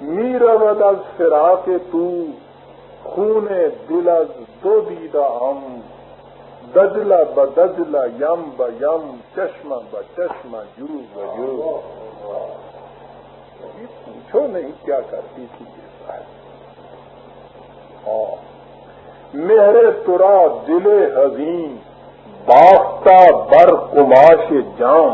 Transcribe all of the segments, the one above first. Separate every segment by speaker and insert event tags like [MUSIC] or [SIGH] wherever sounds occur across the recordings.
Speaker 1: میر از فرا کے تو، خون دل از دو دیدہ ہم. دجلا ب یم ب یم چشمہ ب چشمہ یو ب پوچھو نہیں کیا کرتی تھی یہ صاحب ہاں مہر ترا دل حزین، باختہ بر کماش جان.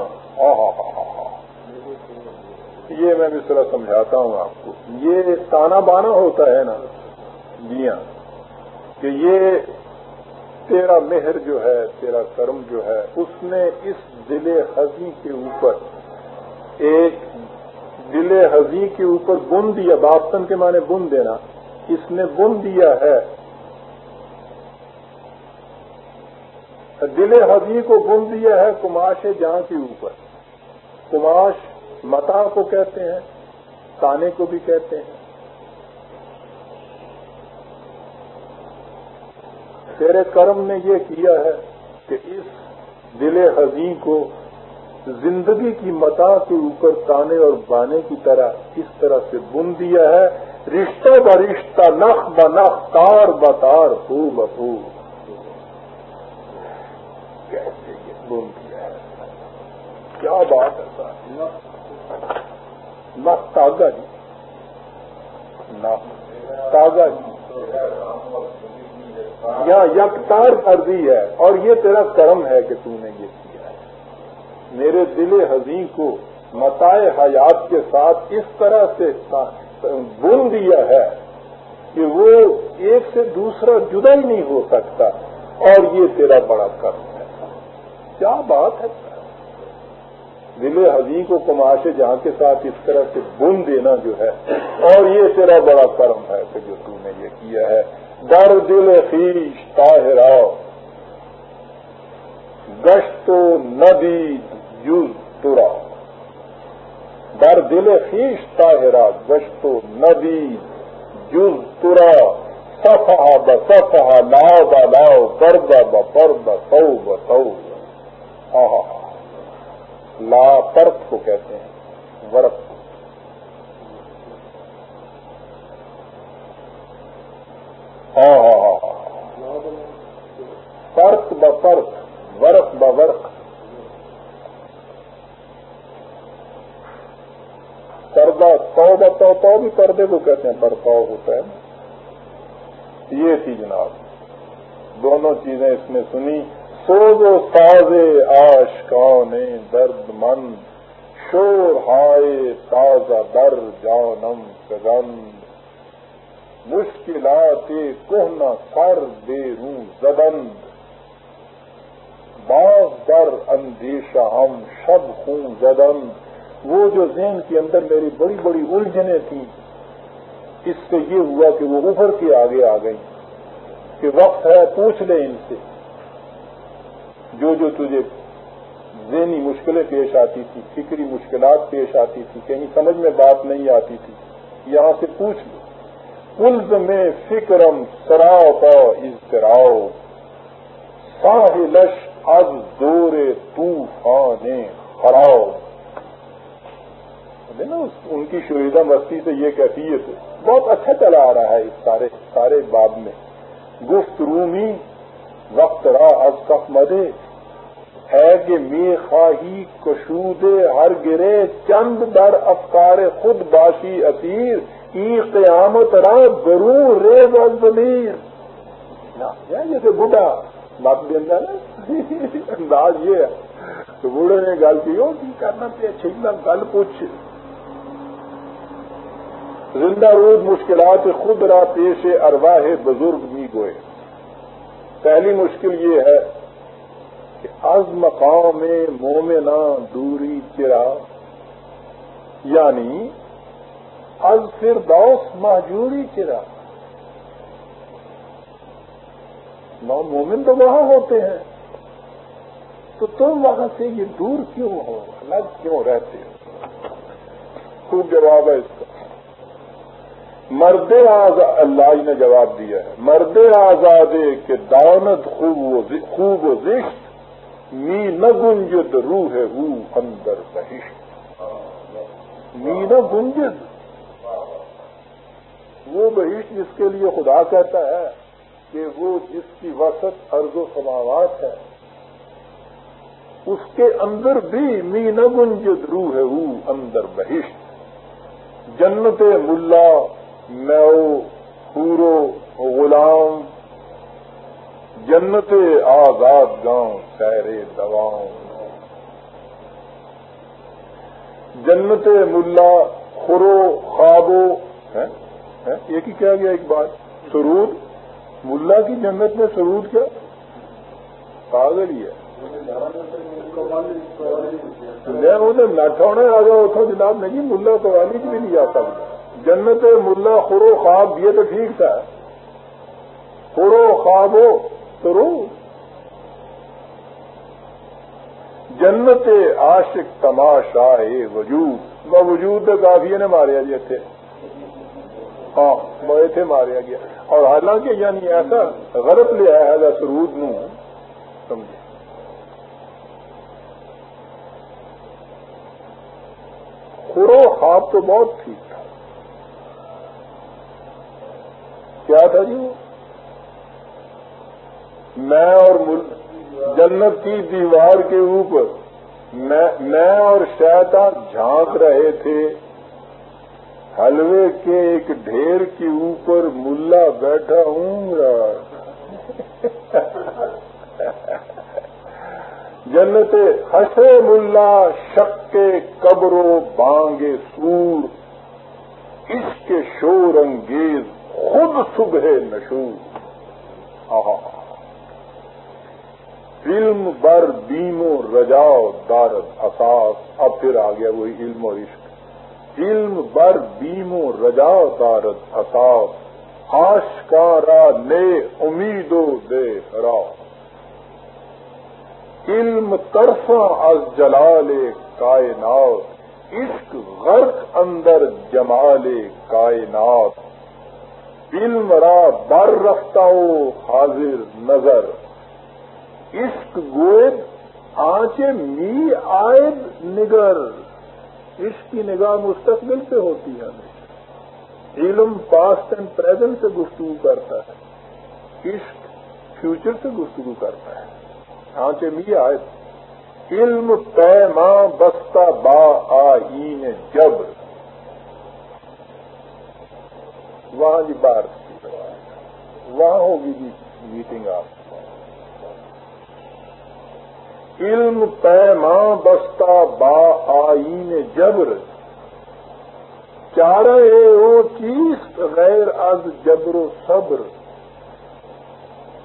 Speaker 1: یہ میں مصرا سمجھاتا ہوں آپ کو۔ یہ تانا بانا ہوتا ہے نا میاں، کہ یہ تیرا مہر جو ہے، تیرا کرم جو ہے، اس نے اس دل حزی کے اوپر ایک دل حزی کے اوپر بن دیا باپتن کے معنی بن دینا۔ اس نے بن دیا ہے۔ دل حضی کو بن دیا ہے کماش جہاں کے اوپر۔ کماش متا کو کہتے ہیں تانے کو بھی کہتے ہیں۔ تیرے کرم نے یہ کیا ہے کہ اس دل حضی کو زندگی کی متا کے اوپر تانے اور بانے کی طرح اس طرح سے بن دیا ہے۔ رشتہ ب رشتہ، نخ ب نخ، تار ب تار ہو بہو کیسے یہ بن دیا ہے؟ کیا بات ہے سر نخ تاگا جی نخ تاگا جی یا یکتار کر دی ہے اور یہ تیرا کرم ہے کہ تم نے یہ کیا ہے۔ میرے دل حزین کو متائے حیات کے ساتھ اس طرح سے بن دیا ہے کہ وہ ایک سے دوسرا جدا ہی نہیں ہو سکتا اور یہ تیرا بڑا کرم ہے۔ کیا بات ہے؟ دل حزین کو کماش جہاں کے ساتھ اس طرح سے بن دینا جو ہے، اور یہ تیرا بڑا کرم ہے کہ جو تم نے یہ کیا ہے۔ در دل خیش تاہرا گشت و ندی جز ترا۔ در دل خیش تاہرا گشت و ندی جز ترا۔ سفا ب سفا لاؤ ب لاؤ کرد ب کرد سو ب سو لا پرت کو کہتے ہیں ورق ہاں ہاں ہاں ہاں۔ فرق ب فرق ورق ب ورق پردہ سو بتاؤ تو بھی پردے کو کہتے ہیں برتاؤ ہوتا ہے۔ یہ تھی جناب، دونوں چیزیں اس میں سنی۔ سوز و ساز آش کانے درد مند شور ہائے تازہ در جانم سگند مشکلات کوہنا سر بے رو زدند باغ در اندیشہ ہم شب خون زدند. وہ جو ذہن کے اندر میری بڑی بڑی الجھنیں تھیں، اس سے یہ ہوا کہ وہ ابھر کے آگے آ گئی کہ وقت ہے پوچھ لے ان سے۔ جو جو تجھے ذہنی مشکلیں پیش آتی تھی، فکری مشکلات پیش آتی تھی کہیں سمجھ میں بات نہیں آتی تھی، یہاں سے پوچھ لو۔ کلز میں فکرم سراؤ کا اضطراؤ ساحلش از دور طوفان خراؤ نا ان کی شہیدہ مستی سے یہ کیفیت ہے۔ بہت اچھا چلا آ رہا ہے اس سارے سارے باب میں۔ گفت رومی وقت را از کف مدے۔ ہے کہ می خواہی کشودے ہر گرے، چند در افکار خود باشی اسیر۔ ای قیامت را ضرور ریز از ضمیر جیسے بڑھا بات دینا انداز یہ ہے تو بوڑھے نے گل کی ہو کی کرنا پہ چھنا گل پوچھ۔ زندہ روز مشکلات خود را پیش ارواہ بزرگ بھی گوئے۔ پہلی مشکل یہ ہے کہ از مقام مومنا دوری چرا یعنی از پھر دوس چرا۔ نو مومن تو وہاں ہوتے ہیں۔ تو تم وہاں سے یہ دور کیوں ہو؟ الگ کیوں رہتے ہو؟ خوب جواب ہے اس کا۔ مرد آز اللہ نے جواب دیا ہے. مرد آزادے کے دانت خوب و زشت می نہ گنجد روح ہے اندر بہشت. می نہ گنجد. وہ بہشت جس کے لیے خدا کہتا ہے کہ وہ جس کی وسط ارض و سماوات ہے، اس کے اندر بھی می گنجد روح ہے وہ اندر بہشت. جنت ملا میو پورو غلام، جنت آزاد گاؤں سیر دواؤں جنت ملا خرو خوابو ایک ہی کیا گیا ایک بات؟ سرود؟ ملا کی جنت میں سرود کیا؟ پاگل ہی ہے۔ نٹھونے آ گیا اتنا جناب نہیں، ملا تو والی بھی نہیں آتا جنت ملا خورو خواب، یہ تو ٹھیک تھا۔ خورو خواب ہو سرود جنت عاشق تماشا وجود۔ وہ وجود کافی نے ماریا جی تھے ہاں وہ تھے ماریا گیا۔ اور حالانکہ یعنی ایسا غلط لیا ہے ایسا سرود نو۔ سمجھے۔ خورو خواب تو بہت ٹھیک تھا کیا تھا جی میں اور جنت کی دیوار کے اوپر میں اور شیطان جھانک رہے تھے۔ حلوے کے ایک ڈھیر کے اوپر ملا بیٹھا ہوں گا۔ جنت ہسے ملا شک کے قبروں بانگے سور۔ اس کے شور انگیز خود صبح نشور آہا۔ علم بر دین و رجاؤ دارد اساس۔ اب پھر آ گیا وہی علم اور عشق۔ علم بر دین و رجاؤ دارد اساس۔ آشکارا نے امیدوں دے ہرا علم ترساں از جلال کائنات۔ عشق غرق اندر جمال کائنات۔ علم را بر رفتہ حاضر نظر۔ عشق گوئد آنچے می آئد نگر۔ عشق کی نگاہ مستقبل سے ہوتی ہے علم پاسٹ اینڈ پریزنٹ سے گفتگو کرتا ہے۔ عشق فیوچر سے گفتگو کرتا ہے۔ آنچے می آئد علم پیما بستہ با آئین جب۔ وہاں جی بار وہاں ہوگی جی میٹنگ آپ علم پیما بستہ با آئین جبر۔ چارہ او چیز غیر از جبر و صبر۔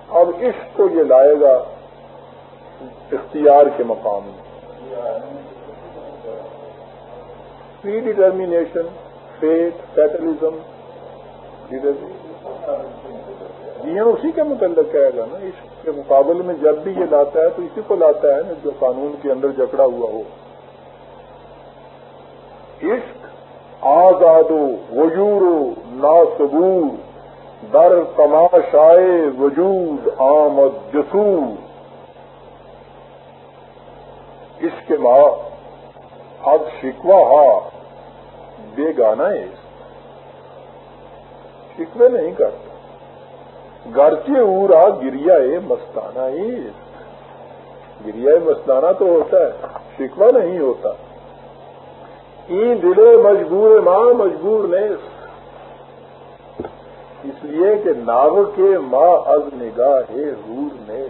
Speaker 1: اب عشق کو یہ لائے گا اختیار کے مقام میں۔ پری ڈیٹرمیشن فیٹ فیٹلزم جی اسی کے متعلق کہے گا نا عشق کے مقابلے میں جب بھی یہ لاتا ہے تو اسی کو لاتا ہے نا جو قانون کے اندر جکڑا ہوا ہو۔ عشق آزادو وجورو ناسبور، در تماشائے وجود آمد جسور۔ اس کے ماں، اب شکوا ہا، بے گانا ہے۔ شکوے نہیں کرتا۔ گرچے اورا گریا مستانہ ہی۔ گریا مستانہ تو ہوتا ہے شکوا نہیں ہوتا۔ این دلے مجبور ماں مجبور نے اس لیے کہ ناو کے ماں از نگاہ ہے رور نے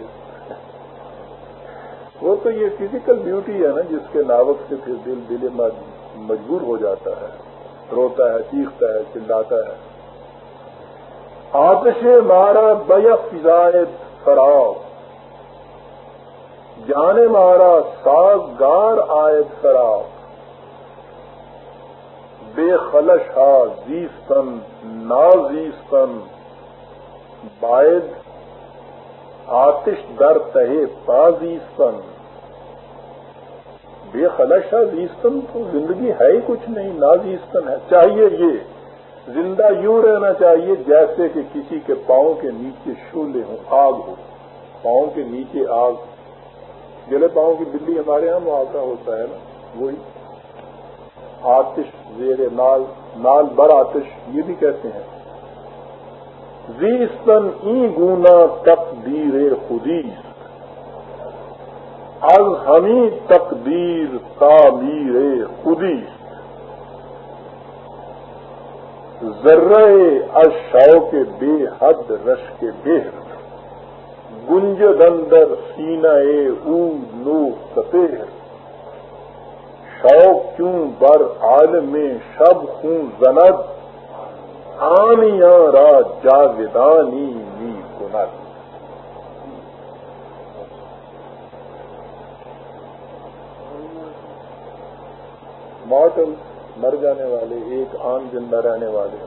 Speaker 1: وہ تو یہ فزیکل بیوٹی ہے نا، جس کے ناوک سے پھر دل دل مجبور ہو جاتا ہے۔ روتا ہے، چیختا ہے، چلاتا ہے۔ آتش مارا بیف فضائد فراؤ جانے مارا سازگار آئے فراؤ بے خلش ہا زیستن نازیستن باعد آتش در تہے پازیستن بے خلش ہا زیستن تو زندگی ہے ہی کچھ نہیں نازیستن ہے۔ چاہیے یہ زندہ یوں رہنا چاہیے جیسے کہ کسی کے پاؤں کے نیچے شولے ہوں، آگ ہو۔ پاؤں کے نیچے آگ۔ گلے پاؤں کی بلی ہمارے یہاں محاورہ ہوتا ہے نا، وہی۔ آتش زیر نال نال بر آتش، یہ بھی کہتے ہیں۔ زیستن ای گونا تقدیر خودی از ہمی تقدیر تعمیر خودی ذرہ اشاؤ کے بے حد رش کے بے گنج دندر سینا او نو سپیر شوق کیوں بر عالم شب خوں زند؟ آنیا را جاویدانی نی کند۔ ماڈل مر جانے والے، ایک عام زندہ رہنے والے۔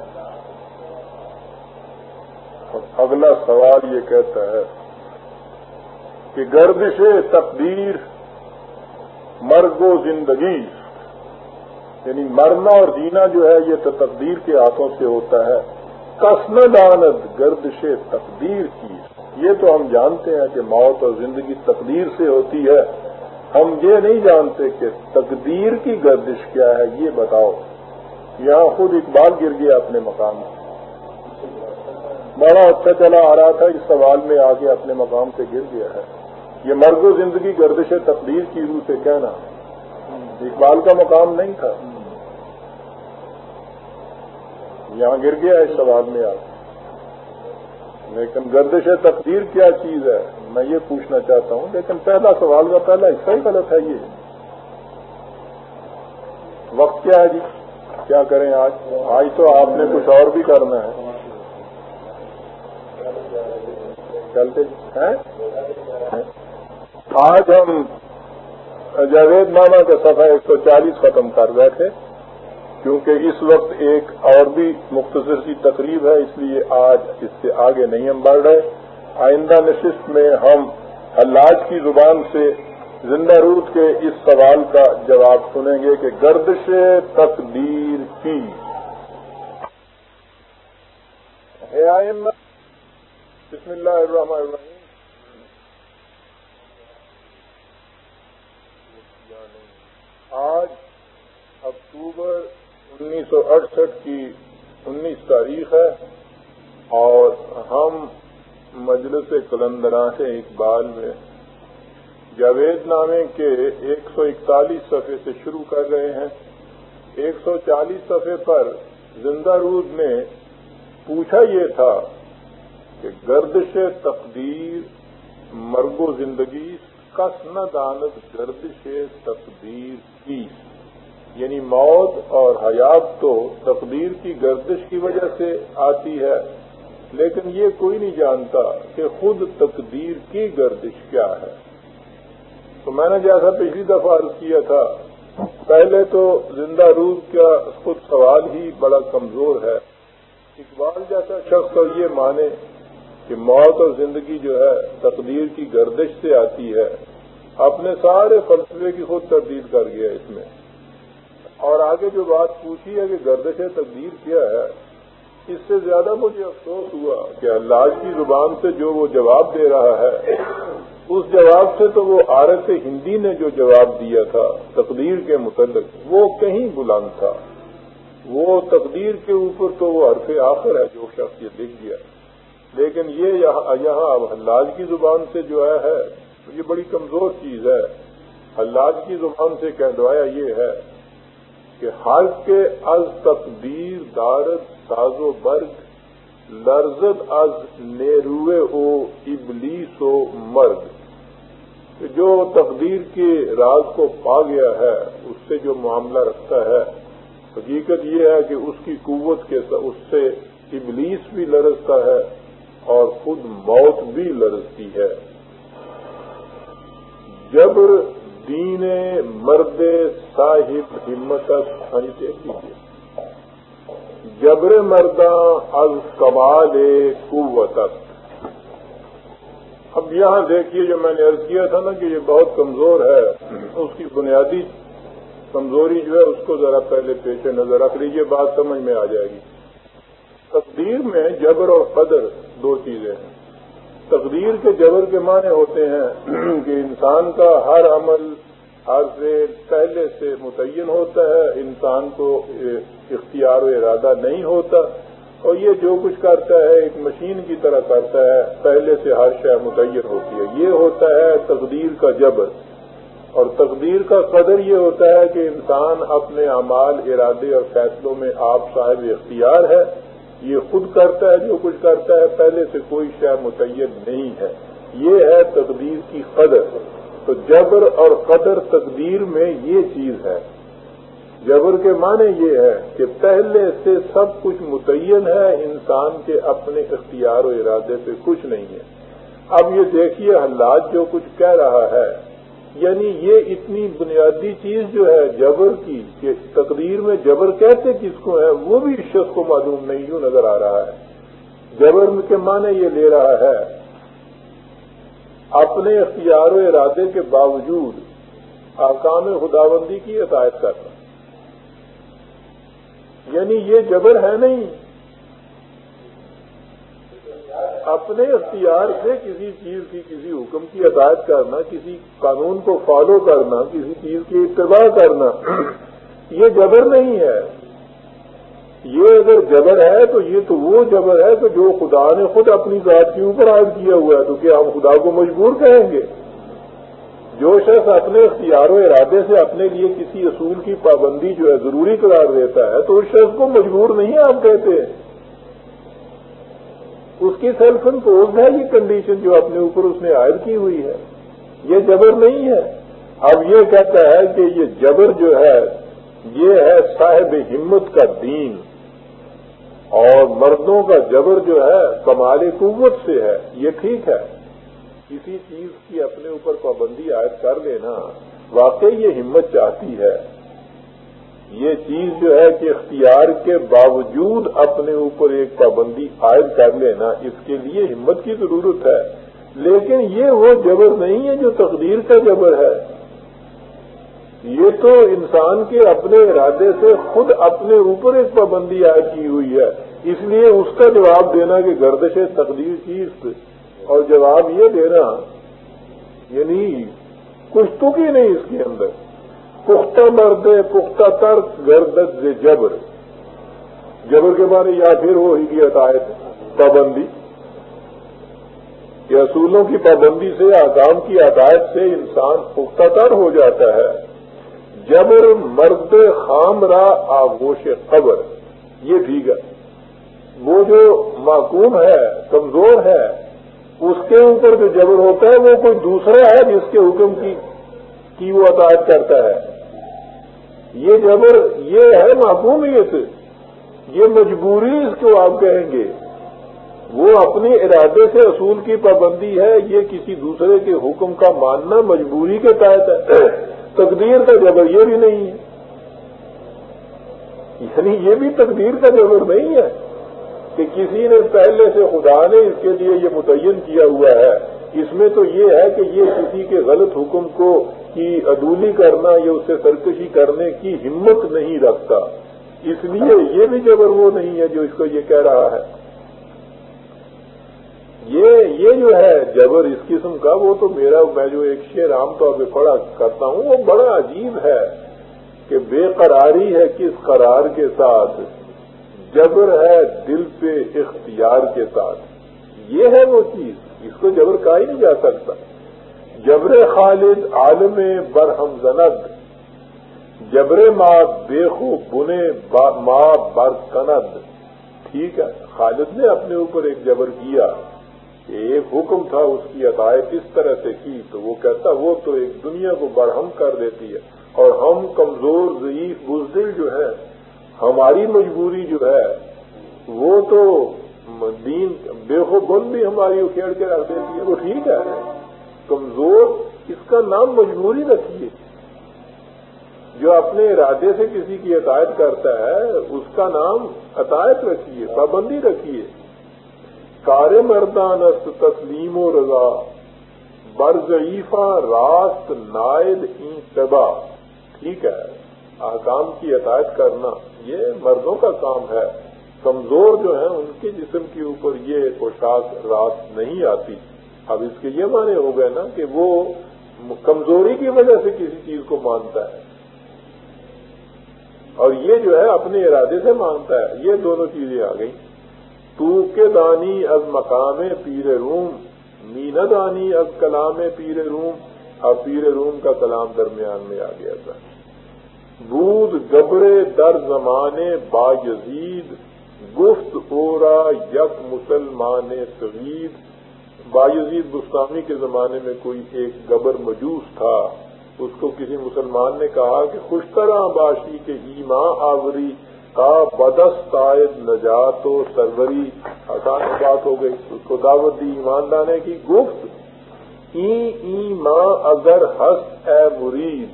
Speaker 1: اور اگلا سوال یہ کہتا ہے کہ گردش تقدیر مرگ و زندگی یعنی مرنا اور جینا جو ہے، یہ تو تقدیر کے ہاتھوں سے ہوتا ہے۔ کسم دانت گردش تقدیر کی۔ یہ تو ہم جانتے ہیں کہ موت اور زندگی تقدیر سے ہوتی ہے۔ ہم یہ نہیں جانتے کہ تقدیر کی گردش کیا ہے، یہ بتاؤ۔ یہاں خود اقبال گر گیا اپنے مقام میں بڑا اچھا چلا آ رہا تھا، اس سوال میں آگے اپنے مقام سے گر گیا ہے۔ یہ مرگ و زندگی گردش تقدیر کی روح سے کہنا۔ اقبال کا مقام نہیں تھا۔ یہاں گر گیا اس سوال میں آگے۔ لیکن گردش تقدیر کیا چیز ہے؟ میں یہ پوچھنا چاہتا ہوں، لیکن پہلا سوال کا پہلا حصہ ہی غلط ہے یہ۔ وقت کیا ہے جی؟ کیا کریں آج؟ آج تو آپ نے کچھ اور بھی کرنا ہے۔ چلتے ہیں؟ آج ہم جاوید نامہ کا صفحہ ایک سو چالیس ختم کر رہے تھے، کیونکہ اس وقت ایک اور بھی مختصر سی تقریب ہے، اس لیے آج اس سے آگے نہیں ہم بڑھ رہے۔ آئندہ نشست میں ہم حلاج کی زبان سے زندہ روت کے اس سوال کا جواب سنیں گے کہ گردش تقدیر کی۔ بسم اللہ الرحمن الرحیم۔ آج اکتوبر انیس سو اڑسٹھ کی انیس تاریخ ہے اور ہم مجلس کلندرا سے اقبال میں۔ جاوید نامے کے ایک سو اکتالیس صفحے سے شروع کر رہے ہیں۔ ایک سو چالیس صفحے پر زندہ رود نے پوچھا یہ تھا کہ گردش تقدیر مرگ و زندگی کس نہ دانت گردش تقدیر کی؟ یعنی موت اور حیات تو تقدیر کی گردش کی وجہ سے آتی ہے۔ لیکن یہ کوئی نہیں جانتا کہ خود تقدیر کی گردش کیا ہے۔ تو میں نے جیسا پچھلی دفعہ عرض کیا تھا، پہلے تو زندہ روح کا خود سوال ہی بڑا کمزور ہے۔ اقبال جیسا شخص تو یہ مانے کہ موت اور زندگی جو ہے، تقدیر کی گردش سے آتی ہے۔ اپنے سارے فلسفے کی خود تردید کر گیا اس میں۔ اور آگے جو بات پوچھی ہے کہ گردش تقدیر کیا ہے اس سے زیادہ مجھے افسوس ہوا کہ اللہ کی زبان سے جو وہ جواب دے رہا ہے، اس جواب سے تو وہ عارف ہندی نے جو جواب دیا تھا تقدیر کے متعلق، وہ کہیں بلند تھا۔ وہ تقدیر کے اوپر تو وہ حرف آخر ہے جو شخص یہ لکھ گیا۔ لیکن یہ یہاں اب حلاج کی زبان سے جو ہے، یہ بڑی کمزور چیز ہے۔ حلاج کی زبان سے کہہ یہ ہے۔ کہ ہر کے از تقدیر دارد ساز و برگ، لرزد از نیروے او ابلیس و مرگ۔ جو تقدیر کے راز کو پا گیا ہے، اس سے جو معاملہ رکھتا ہے، حقیقت یہ ہے کہ اس کی قوت کے اس سے ابلیس بھی لرزتا ہے اور خود موت بھی لرزتی ہے۔ جبر دین مرد صاحب ہمت جبر مرداں از کمال قوت۔ اب یہاں دیکھیے جو میں نے عرض کیا تھا نا کہ یہ بہت کمزور ہے۔ اس کی بنیادی کمزوری جو ہے اس کو ذرا پہلے پیش نظر رکھ لیجیے، بات سمجھ میں آ جائے گی۔ تقدیر میں جبر اور قدر دو چیزیں ہیں۔ تقدیر کے جبر کے معنی ہوتے ہیں [CLEARS THROAT] کہ انسان کا ہر عمل ہر سے پہلے سے متعین ہوتا ہے، انسان کو اختیار و ارادہ نہیں ہوتا اور یہ جو کچھ کرتا ہے، ایک مشین کی طرح کرتا ہے، پہلے سے ہر شے متعین ہوتی ہے۔ یہ ہوتا ہے تقدیر کا جبر۔ اور تقدیر کا قدر یہ ہوتا ہے کہ انسان اپنے اعمال، ارادے اور فیصلوں میں آپ صاحب اختیار ہے۔ یہ خود کرتا ہے جو کچھ کرتا ہے، پہلے سے کوئی شے متعین نہیں ہے۔ یہ ہے تقدیر کی قدر۔ تو جبر اور قدر تقدیر میں یہ چیز ہے۔ جبر کے معنی یہ ہے کہ پہلے سے سب کچھ متعین ہے، انسان کے اپنے اختیار و ارادے سے کچھ نہیں ہے۔ اب یہ دیکھیے حالات جو کچھ کہہ رہا ہے۔ یعنی یہ اتنی بنیادی چیز جو ہے جبر کی کہ تقدیر میں جبر کیسے کس کو ہے وہ بھی اس شخص کو معلوم نہیں یوں نظر آ رہا ہے۔ جبر کے معنی یہ لے رہا ہے، اپنے اختیار و ارادے کے باوجود آکام خدابندی کی عطایت کرنا۔ یعنی یہ جبر ہے نہیں اپنے اختیار سے کسی چیز کی، کسی حکم کی ہدایت کرنا، کسی قانون کو فالو کرنا، کسی چیز کی اتباع کرنا، یہ جبر نہیں ہے۔ یہ اگر جبر ہے تو یہ تو وہ جبر ہے کہ جو خدا نے خود اپنی ذات کے اوپر عائد کیا ہوا ہے، تو کیا ہم خدا کو مجبور کہیں گے؟ جو شخص اپنے اختیار و ارادے سے اپنے لیے کسی اصول کی پابندی جو ہے، ضروری قرار دیتا ہے، تو اس شخص کو مجبور نہیں آپ کہتے اس کی سیلف امپوز ہے یہ کنڈیشن جو اپنے اوپر اس نے عائد کی ہوئی ہے۔ یہ جبر نہیں ہے۔ اب یہ کہتا ہے کہ یہ جبر جو ہے، یہ ہے صاحب ہمت کا دین۔ اور مردوں کا جبر جو ہے، کمال قوت سے ہے۔ یہ ٹھیک ہے۔ کسی چیز کی اپنے اوپر پابندی عائد کر لینا، واقعی یہ ہمت چاہتی ہے۔ یہ چیز جو ہے کہ اختیار کے باوجود اپنے اوپر ایک پابندی عائد کر لینا، اس کے لیے ہمت کی ضرورت ہے۔ لیکن یہ وہ جبر نہیں ہے جو تقدیر کا جبر ہے۔ یہ تو انسان کے اپنے ارادے سے خود اپنے اوپر ایک پابندی عائد کی ہوئی ہے۔ اس لیے اس کا جواب دینا کہ گردش تقدیر چیز اور جواب یہ دینا یعنی کچھ تو کی نہیں اس کے اندر۔ پختہ مرد پختہ ترک گردت جبر۔ جبر کے بارے یا پھر وہ ہی کی عطایت پابندی۔ کہ اصولوں کی پابندی سے آکام کی عطایت سے انسان پختہ تر ہو جاتا ہے۔ جبر مرد خام را آگوش قبر۔ یہ ٹھیک وہ جو معقوم ہے، کمزور ہے، اس کے اوپر جو جبر ہوتا ہے، وہ کوئی دوسرا ہے جس کے حکم کی کی وہ عطایت کرتا ہے۔ یہ جبر یہ ہے معقومیت یہ مجبوری اس کو آپ کہیں گے۔ وہ اپنے ارادے سے اصول کی پابندی ہے، یہ کسی دوسرے کے حکم کا ماننا مجبوری کے تحت ہے۔ [CLEARS THROAT] تقدیر کا جبر یہ بھی نہیں۔ ہے یعنی یہ بھی تقدیر کا جبر نہیں ہے کہ کسی نے پہلے سے خدا نے اس کے لیے یہ متعین کیا ہوا ہے۔ اس میں تو یہ ہے کہ یہ کسی کے غلط حکم کو کی عدولی کرنا یا اسے سرکشی کرنے کی ہمت نہیں رکھتا۔ اس لیے یہ بھی جبر وہ نہیں ہے جو اس کو یہ کہہ رہا ہے۔ یہ یہ جو ہے جبر اس قسم کا، وہ تو میرا، میں جو ایک شعر عام طور پہ پڑھا کرتا ہوں، وہ بڑا عجیب ہے کہ بے قراری ہے کس قرار کے ساتھ، جبر ہے دل پہ اختیار کے ساتھ۔ یہ ہے وہ چیز، اس کو جبر کہا ہی نہیں جا سکتا۔ جبر خالد عالم برہم زند، جبر ماں بے بنے ماں بر کند ٹھیک ہے، خالد نے اپنے اوپر ایک جبر کیا، ایک حکم تھا اس کی عطایت اس طرح سے کی، تو وہ کہتا وہ تو ایک دنیا کو برہم کر دیتی ہے۔ اور ہم کمزور، ضعیف، بزدل جو ہے ہماری مجبوری جو ہے، وہ تو دین بے بن بھی ہماری اکھیڑ کے رکھ دیتی ہے۔ وہ ٹھیک ہے۔ کمزور اس کا نام مجبوری رکھیے۔ جو اپنے ارادے سے کسی کی عطایت کرتا ہے، اس کا نام عطایت رکھیے، پابندی رکھیے۔ کار مردانست، تسلیم و رضا۔ برضعیفہ راست نائل تبا ٹھیک ہے آکام کی عطایت کرنا، یہ مردوں کا کام ہے۔ کمزور جو ہیں، ان کے جسم کے اوپر یہ پوشاک رات نہیں آتی۔ اب اس کے یہ معنی ہو گئے نا کہ وہ کمزوری کی وجہ سے کسی چیز کو مانتا ہے۔ اور یہ جو ہے اپنے ارادے سے مانتا ہے۔ یہ دونوں چیزیں آ گئی تو کے دانی از مقام پیر روم مین دانی از کلام پیر روم۔ اب پیر روم کا کلام درمیان میں آ گیا تھا۔ بود گبرے در زمانے با یزید، گفت اورا یک مسلمان سعید۔ با یزید بستانی کے زمانے میں کوئی ایک گبر مجوس تھا، اس کو کسی مسلمان نے کہا کہ خوش طرح باشی کے ایماں آوری کا بدست آئد نجات و سروری۔ آسان بات ہو گئی۔ اس کو دعوت دی ایمان لانے کی۔ گفت، ای ایماں اگر ہس اے مرید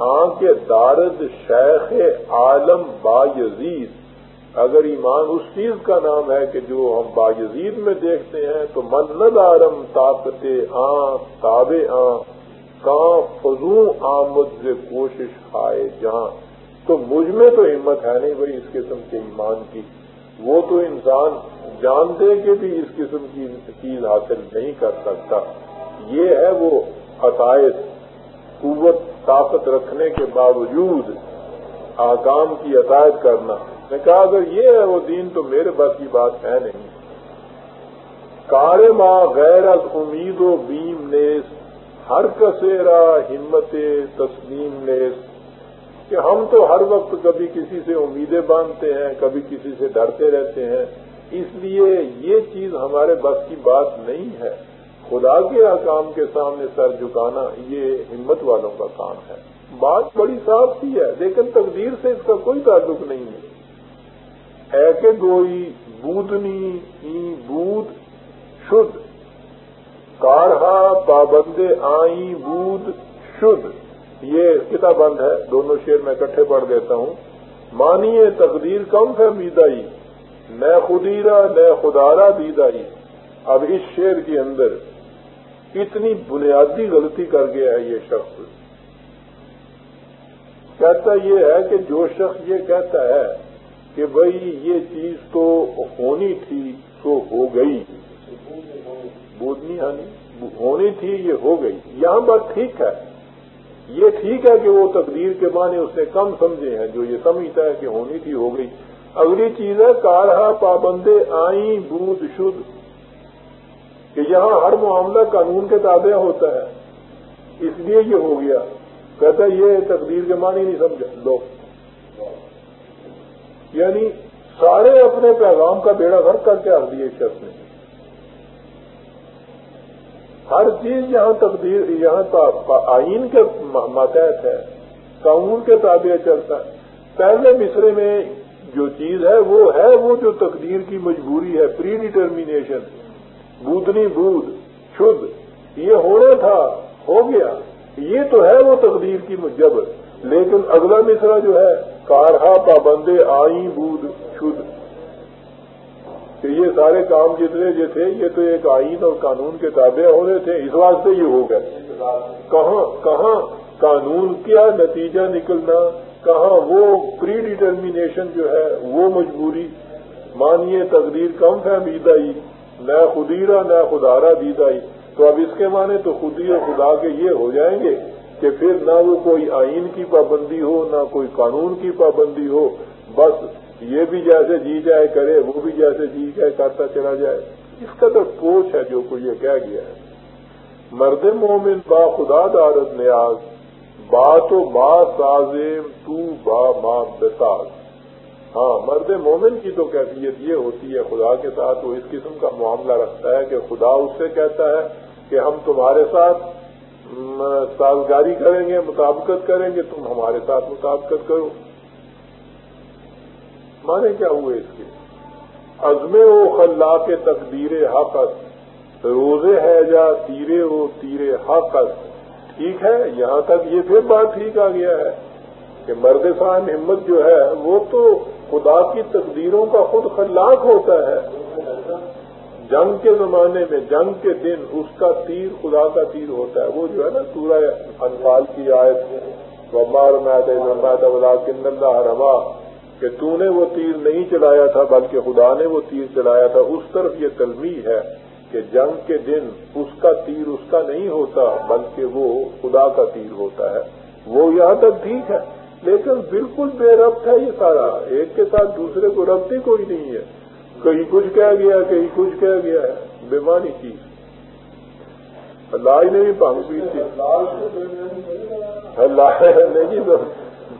Speaker 1: ہاں کے دارد شیخ عالم با یزید۔ اگر ایمان اس چیز کا نام ہے کہ جو ہم با یزید میں دیکھتے ہیں، تو من نہ طاقت آ تاب آ فضو آمد سے کوشش آئے جہاں۔ تو مجھ میں تو ہمت ہے نہیں بھائی اس قسم کے ایمان کی۔ وہ تو انسان جانتے کہ بھی اس قسم کی چیز حاصل نہیں کر سکتا۔ یہ ہے وہ عطائد قوت، طاقت رکھنے کے باوجود آکام کی عطائد کرنا۔ میں کہا، اگر یہ ہے وہ دین تو میرے بس کی بات ہے نہیں. کار ماں غیر از امید و بیم نیس، ہر کسیرا ہمت تسلیم نیس، کہ ہم تو ہر وقت کبھی کسی سے امیدیں باندھتے ہیں، کبھی کسی سے ڈرتے رہتے ہیں۔ اس لیے یہ چیز ہمارے بس کی بات نہیں ہے۔ خدا کے احکام کے سامنے سر جھکانا یہ ہمت والوں کا کام ہے۔ بات بڑی صاف سی ہے، لیکن تقدیر سے اس کا کوئی تعلق نہیں ہے۔ اے کہ گوئی بودنی ای بود شد۔ کارہا پابند آئی بود شد۔ یہ کتاب بند ہے؟ دونوں شیر میں اکٹھے پڑھ دیتا ہوں۔ مانیے تقدیر کم ہے میدائی؟ نئے خدیرا نئے خدارا دیدائی اب اس شیر کے اندر اتنی بنیادی غلطی کر گیا ہے یہ شخص۔ کہتا یہ ہے کہ جو شخص یہ کہتا ہے کہ بھائی یہ چیز تو ہونی تھی تو ہو گئی۔ بودنی ہانی ہونی تھی، یہ ہو گئی۔ یہاں بات ٹھیک ہے۔ یہ ٹھیک ہے کہ وہ تقدیر کے معنی اس نے کم سمجھے ہیں، جو یہ سمجھتا ہے کہ ہونی تھی، ہو گئی۔ اگلی چیز ہے، کارہا پابندے آئیں بود شد کہ یہاں ہر معاملہ قانون کے تابع ہوتا ہے۔ اس لیے یہ ہو گیا۔ کہتا ہے، یہ تقدیر کے معنی نہیں سمجھا۔ لو۔ یعنی سارے اپنے پیغام کا بیڑا غرق کر کے رکھ دیے شخص نے۔ ہر چیز یہاں تقدیر، یہاں آئین کے ماتحت ہے، قانون کے تابع چلتا ہے۔ پہلے مصرے میں جو چیز ہے، وہ ہے وہ جو تقدیر کی مجبوری ہے پری ڈیٹرمینیشن بودنی بود شد یہ ہونا تھا، ہو گیا۔ یہ تو ہے وہ تقدیر کی جبر لیکن اگلا مصرا جو ہے کارہا پابندے آئی بود شد۔ کہ یہ سارے کام جتنے جو تھے، یہ تو ایک آئین اور قانون کے تابع ہونے تھے۔ اس واسطے یہ ہو گئے۔ کہاں کہاں قانون کیا نتیجہ نکلنا؟ کہاں وہ پری ڈیٹرمینیشن جو ہے، وہ مجبوری۔ مانیے تقدیر کم ہے بیدائی، نہ خدیرا نہ خدارا دیدائی تو اب اس کے معنی تو خودی اور خدا کے یہ ہو جائیں گے۔ کہ پھر نہ وہ کوئی آئین کی پابندی ہو، نہ کوئی قانون کی پابندی ہو، بس یہ بھی جیسے جی جائے کرے، وہ بھی جیسے جی جائے، کرتا چلا جائے۔ اس کا تو کوچ ہے جو کوئی یہ کہہ گیا ہے۔ مرد مومن با خدا دارت نیاز، با تو با سازم تو با ماں بساز۔ ہاں مرد مومن کی تو کیفیت یہ ہوتی ہے، خدا کے ساتھ وہ اس قسم کا معاملہ رکھتا ہے کہ خدا اس سے کہتا ہے کہ ہم تمہارے ساتھ سازگاری کریں گے، مطابقت کریں گے، تم ہمارے ساتھ مطابقت کرو۔ مانے کیا ہوئے اس کے؟ عزم و خلا کے تقدیر حقت روزے ہے جا تیرے ہو تیرے حقت ٹھیک ہے، یہاں تک یہ پھر بات ٹھیک آ گیا ہے کہ مرد صاحب ہمت جو ہے، وہ تو خدا کی تقدیروں کا خود خلاق ہوتا ہے۔ جنگ کے زمانے میں، جنگ کے دن اس کا تیر، خدا کا تیر ہوتا ہے۔ وہ جو ہے نا سورہ انفال کی آیت ومار میں کن اللہ روا کہ تو نے وہ تیر نہیں چلایا تھا، بلکہ خدا نے وہ تیر چلایا تھا۔ اس طرف یہ تلوی ہے کہ جنگ کے دن اس کا تیر اس کا نہیں ہوتا، بلکہ وہ خدا کا تیر ہوتا ہے۔ وہ یہاں تک ٹھیک ہے، لیکن بالکل بے ربط ہے یہ سارا۔ ایک کے ساتھ دوسرے کو ربط ہی کوئی نہیں ہے۔ کہیں کچھ کہہ گیا، کہیں کچھ کہہ گیا ہے بیمانی چیز اللہ نے بھی پانگ پی تھی نہیں تو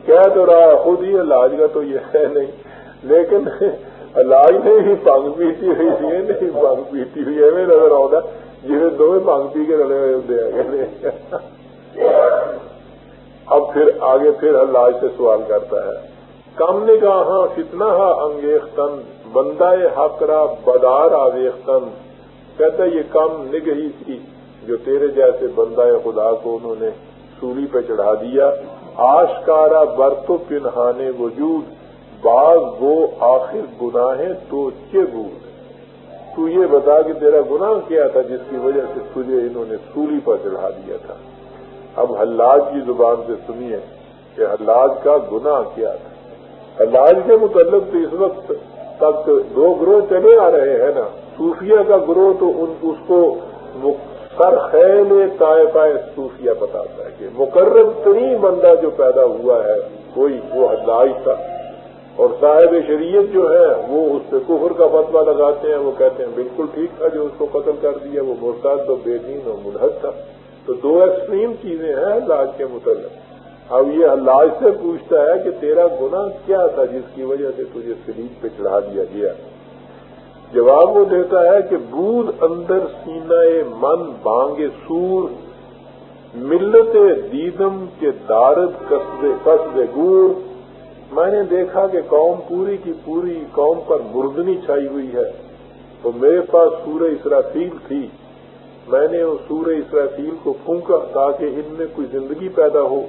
Speaker 1: کہہ تو رہا خود ہی علاج کا تو یہ ہے نہیں۔ لیکن علاج نے بھی پیتی ہوئی یہ نہیں پانگ پیتی ہوئی، ایویں نظر آتا جی دونوں پانگ پی کے رلے ہوئے ہوتے اب پھر آگے پھر علاج سے سوال کرتا ہے، کم نگاہ کتنا انگیختن؟ بندہ حقرا بدار آویختن۔ کہتا یہ کم نگہی تھی جو تیرے جیسے بندہ خدا کو انہوں نے سولی پہ چڑھا دیا۔ آشکارا برتو پنہانے وجود، بعض وہ آخر گناہیں تو بود تو یہ بتا کہ تیرا گناہ کیا تھا جس کی وجہ سے تجھے انہوں نے سولی پر چڑھا دیا تھا۔ اب حلاج کی زبان سے سنیے کہ حلاج کا گناہ کیا تھا۔ حلاج کے متعلق تو اس وقت تک دو گروہ چلے آ رہے ہیں نا۔ صوفیہ کا گروہ تو ان اس کو سر خیل طائفہ صوفیہ بتاتا ہے کہ مقرر ترین بندہ جو پیدا ہوا ہے، کوئی وہ حلاج تھا۔ اور صاحب شریعت جو ہے وہ اس پہ کفر کا فتوا لگاتے ہیں، وہ کہتے ہیں بالکل ٹھیک تھا، جو اس کو قتل کر دیا، وہ مرتاد تو بے دین اور منحد تھا۔ تو دو ایکسٹریم چیزیں ہیں علاج کے متعلق۔ اب یہ علاج سے پوچھتا ہے کہ تیرا گناہ کیا تھا جس کی وجہ سے تجھے سلیب پہ چڑھا دیا گیا؟ جواب وہ دیتا ہے کہ بود اندر سینا من بانگ سور، ملت دیدم کے دارد قصد گور۔ میں نے دیکھا کہ قوم پوری کی پوری قوم پر مردنی چھائی ہوئی ہے۔ تو میرے پاس سورہ اسرافیل تھی۔ میں نے اس سورہ اسرافیل کو پھونکا تاکہ ان میں کوئی زندگی پیدا ہو۔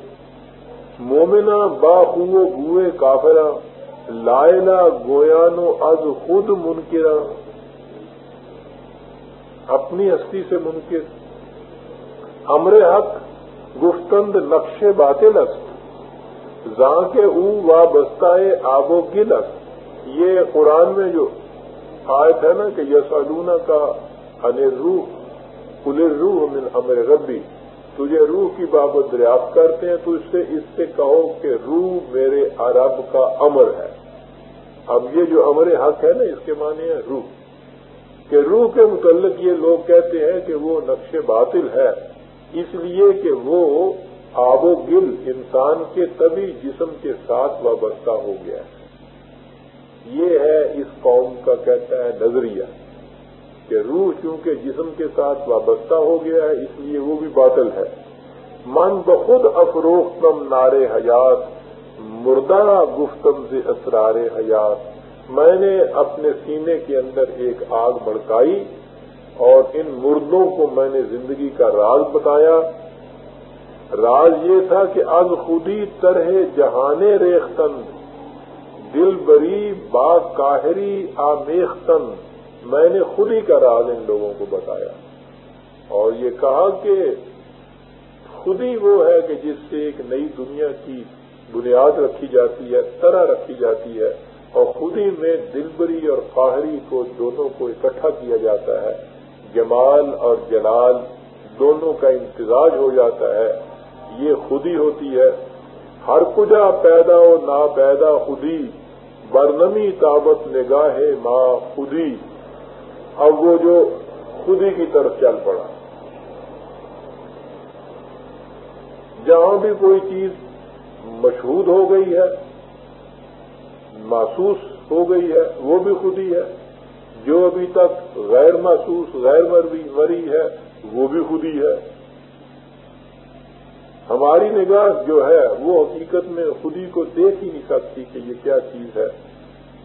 Speaker 1: مومنا باخو گوئے کافرا لائنا گویانو از خود منکرا اپنی ہستی سے منکر۔ امر حق گفتند نقش باطل است۔ کے او وابستہ آب و گلت یہ قرآن میں جو آیت ہے نا کہ یسالونا کا ان روح کل روح من امر ربی۔ تجھے روح کی بابت دریافت کرتے ہیں، تو اس سے اس سے کہو کہ روح میرے عرب کا امر ہے۔ اب یہ جو امر حق ہے نا، اس کے معنی ہے روح۔ کہ روح کے متعلق یہ لوگ کہتے ہیں کہ وہ نقش باطل ہے، اس لیے کہ وہ آب و گل انسان کے طبی جسم کے ساتھ وابستہ ہو گیا ہے۔ یہ ہے اس قوم کا کہتا ہے نظریہ۔ کہ روح چونکہ جسم کے ساتھ وابستہ ہو گیا ہے، اس لیے وہ بھی باطل ہے۔ من بخود افروختم نار حیات، مردہ گفتم سے اسرار حیات۔ میں نے اپنے سینے کے اندر ایک آگ بڑکائی اور ان مردوں کو میں نے زندگی کا راز بتایا۔ راز یہ تھا کہ از خودی طرح جہان ریختن، دل بری با کاہری آمیختن۔ میں نے خود ہی کا راز ان لوگوں کو بتایا۔ اور یہ کہا کہ خود ہی وہ ہے کہ جس سے ایک نئی دنیا کی بنیاد رکھی جاتی ہے، طرح رکھی جاتی ہے، اور خود ہی میں دلبری اور قاہری کو دونوں کو اکٹھا کیا جاتا ہے۔ جمال اور جلال دونوں کا امتزاج ہو جاتا ہے۔ یہ خودی ہوتی ہے۔ ہر کجا پیدا و نا پیدا خودی برنمی تابت نگاہ ماں خودی اب وہ جو خودی کی طرف چل پڑا۔ جہاں بھی کوئی چیز مشہود ہو گئی ہے، محسوس ہو گئی ہے، وہ بھی خودی ہے۔ جو ابھی تک غیر محسوس، غیر مروی، مری ہے، وہ بھی خودی ہے۔ ہماری نگاہ جو ہے، وہ حقیقت میں خودی کو دیکھ ہی نہیں سکتی کہ یہ کیا چیز ہے۔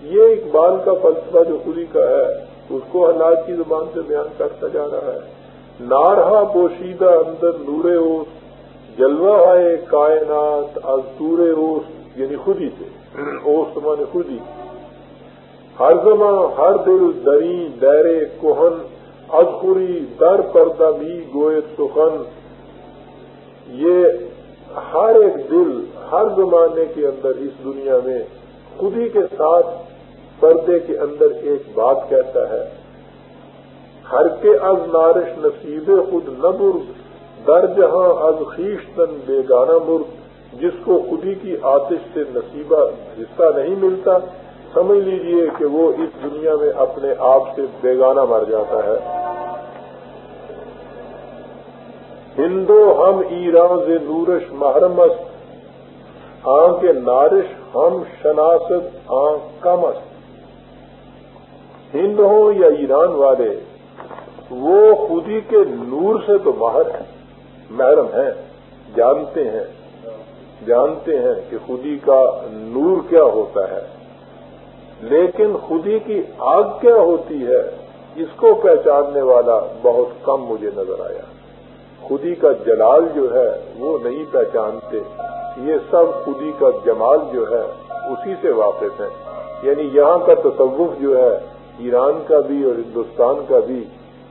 Speaker 1: یہ اقبال کا فلسفہ جو خودی کا ہے اس کو حالات کی زبان سے بیان کرتا جا رہا ہے۔ نارہا پوشیدہ اندر نورے اوس، جلوہ ہے کائنات از سور اوس یعنی خودی سے۔ اوس مانے خودی۔ ہر زماں ہر دل دری ڈیرے کوہن ازخوری در پردہ بھی گوئے سخن۔ یہ ہر ایک دل ہر زمانے کے اندر اس دنیا میں خودی کے ساتھ پردے کے اندر ایک بات کہتا ہے، ہر کے از نارش نصیب خود نہ مرد در جہاں از خیشتن بے گانا مرد، جس کو خودی کی آتش سے نصیبہ حصہ نہیں ملتا، سمجھ لیجیے کہ وہ اس دنیا میں اپنے آپ سے بیگانہ مر جاتا ہے۔ ہندو ہم ایران سے نورش محرمست آن کے نارش ہم شناست آن کمست ہند ہوں یا ایران والے، وہ خودی کے نور سے تو باہر ہیں، محرم ہیں، جانتے ہیں جانتے ہیں کہ خودی کا نور کیا ہوتا ہے۔ لیکن خودی کی آگ کیا ہوتی ہے، اس کو پہچاننے والا بہت کم مجھے نظر آیا۔ خودی کا جلال جو ہے، وہ نہیں پہچانتے۔ یہ سب خودی کا جمال جو ہے، اسی سے واقف ہیں۔ یعنی یہاں کا تصوف جو ہے ایران کا بھی اور ہندوستان کا بھی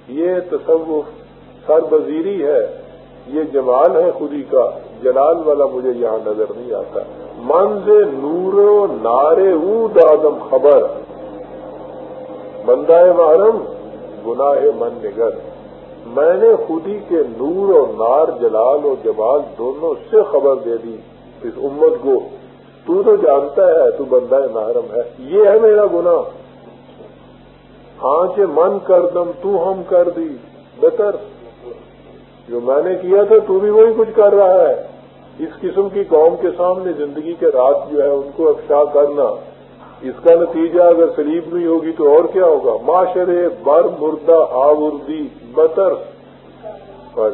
Speaker 1: یہ تصوف سر بزیری ہے، یہ جمال ہے خودی کا، جلال والا مجھے یہاں نظر نہیں آتا۔ منز نور و نارے او دادم خبر۔ بندہ محرم، گناہ من نگر۔ میں نے خودی کے نور اور نار جلال اور جمال دونوں سے خبر دے دی۔ اس امت کو تو تو جانتا ہے، تو بندہ محرم ہے۔ یہ ہے میرا گناہ۔ آنچ من کر دم، تو ہم کر دی۔ بہتر۔ جو میں نے کیا تھا، تو بھی وہی کچھ کر رہا ہے۔ اس قسم کی قوم کے سامنے زندگی کے رات جو ہے، ان کو افشا کرنا۔ اس کا نتیجہ اگر سلیب نہیں ہوگی تو اور کیا ہوگا؟ معاشرے بر مردہ آوردی۔ بتر پر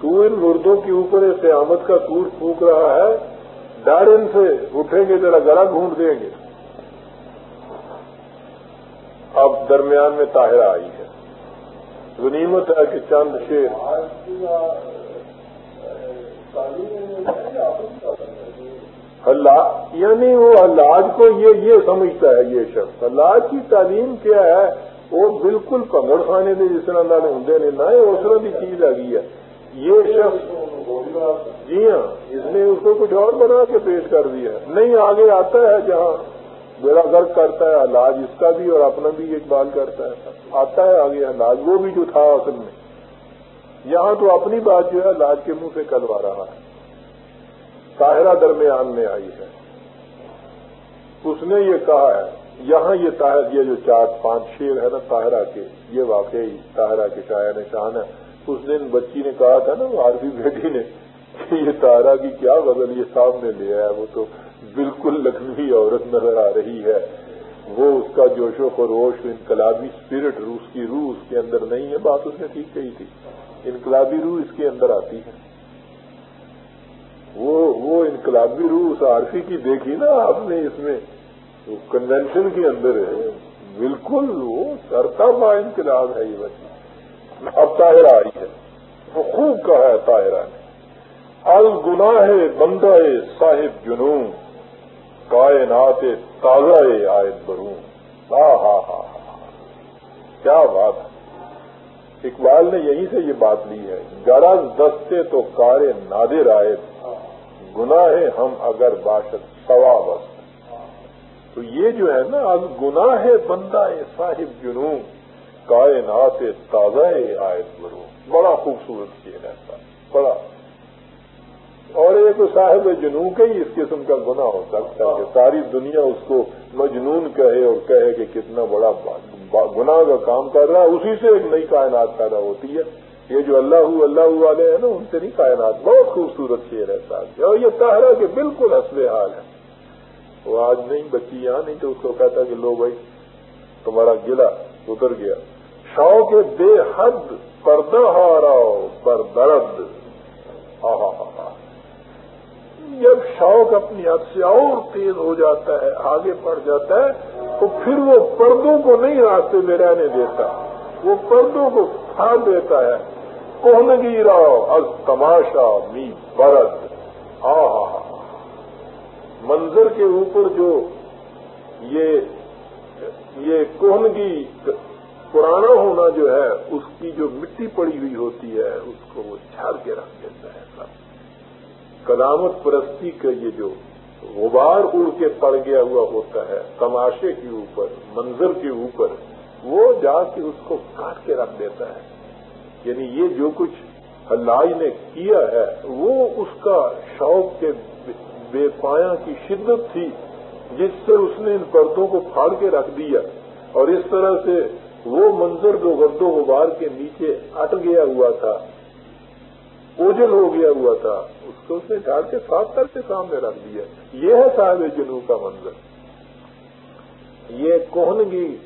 Speaker 1: تو ان مردوں کے اوپر قیامت کا ٹور پھونک رہا ہے۔ ڈر ان سے۔ اٹھیں گے، ذرا گلا ڈھونڈ دیں گے۔ اب درمیان میں طاہرہ آئی ہے۔ غنیمت ہے کہ چند شیر۔ اللہ یعنی وہ حلاج کو یہ یہ سمجھتا ہے یہ شخص۔ حلاج کی تعلیم کیا ہے؟ وہ بالکل پگڑ خانے دے جس طرح اللہ نے ہوں نے نہ اس طرح کی چیز آ گئی ہے۔ یہ شخص جی ہاں اس نے اس کو کچھ اور بنا کے پیش کر دیا نہیں، آگے آتا ہے جہاں میرا گرد کرتا ہے، علاج اس کا بھی اور اپنا بھی ایک بال کرتا ہے۔ آتا ہے آگے، علاج وہ بھی جو تھا اصل میں۔ یہاں تو اپنی بات جو ہے، علاج کے منہ سے کلوا رہا ہے۔ طاہرہ درمیان میں آئی ہے۔ اس نے یہ کہا ہے، یہاں یہ طاہر، یہ جو چار، پانچ شیر ہے نا طاہرہ کے، یہ واقعی طاہرہ کے شاعر شان ہے۔ اس دن بچی نے کہا تھا نا عارفی بیٹی نے، کہ یہ طاہرہ کی کیا بدل یہ سامنے لیا ہے وہ تو۔ بالکل لکھنوی عورت نظر آ رہی ہے۔ وہ اس کا جوش و خروش انقلابی اسپرٹ روس کی روح اس کے اندر نہیں ہے، بات اس نے ٹھیک کہی تھی۔ انقلابی روح اس کے اندر آتی ہے۔ وہ وہ انقلابی روح اس عارفی کی دیکھی نا آپ نے اس میں۔ کنوینشن کے اندر ہے۔ بالکل وہ سرتا ہوا انقلاب ہے یہ بچی اب طاہرہ آئی ہے۔ وہ خوب کہا ہے طاہرہ نے۔ الگناہ بندہ صاحب جنون۔ کائنات تازہ آیت بروں ہاں ہاں ہاں کیا بات ہے۔ اقبال نے یہیں سے یہ بات لی ہے۔ گرز دستے تو کار نادر آیت گناہ ہم اگر باشد سوا بس تو یہ جو ہے نا، اب گناہ بندہ صاحب جنون۔ کائنات تازہ آیت بروں بڑا خوبصورت چیز ہے۔ بڑا۔ اور ایک صاحب جنون کا ہی اس قسم کا گناہ ہو سکتا ہے کہ ساری دنیا اس کو مجنون کہے اور کہے کہ کتنا بڑا گناہ کا کام کر رہا ہے۔ اسی سے ایک نئی کائنات پیدا ہوتی ہے۔ یہ جو اللہ اللہ والے ہیں نا، ان سے نہیں کائنات، بہت خوبصورت شیر ہے ساتھ جی۔ اور یہ طاہرہ کہ بالکل حسب حال ہے۔ وہ آج نہیں، بچی یہاں نہیں تو اس کو کہتا کہ لو بھائی، تمہارا گلا اتر گیا۔ شوق بے حد پردہ ہارا پر درد۔ ہاں ہاں ہاں جب شوق اپنی حد سے اور تیز ہو جاتا ہے، آگے بڑھ جاتا ہے، تو پھر وہ پردوں کو نہیں راستے میں رہنے دیتا، وہ پردوں کو پھاڑ دیتا ہے۔ کوہنگی راؤ، از تماشا، می برد۔ ہاں منظر کے اوپر جو یہ یہ کوہنگی پرانا ہونا جو ہے، اس کی جو مٹی پڑی ہوئی ہوتی ہے، اس کو وہ جھاڑ کے رکھ دیتا ہے۔ سب قدامت پرستی کا یہ جو غبار اڑ کے پڑ گیا ہوا ہوتا ہے، تماشے کے اوپر، منظر کے اوپر، وہ جا کے اس کو کاٹ کے رکھ دیتا ہے۔ یعنی یہ جو کچھ اللہ نے کیا ہے، وہ اس کا شوق کے بے پایا کی شدت تھی، جس سے اس نے ان پردوں کو پھاڑ کے رکھ دیا۔ اور اس طرح سے وہ منظر جو گردوں غبار کے نیچے اٹ گیا ہوا تھا اوجل ہو گیا ہوا تھا اس کو اس نے ڈال کے صاف کر کے سامنے رکھ دیا۔ یہ ہے صاحب جنو کا منظر۔ یہ کوہنگی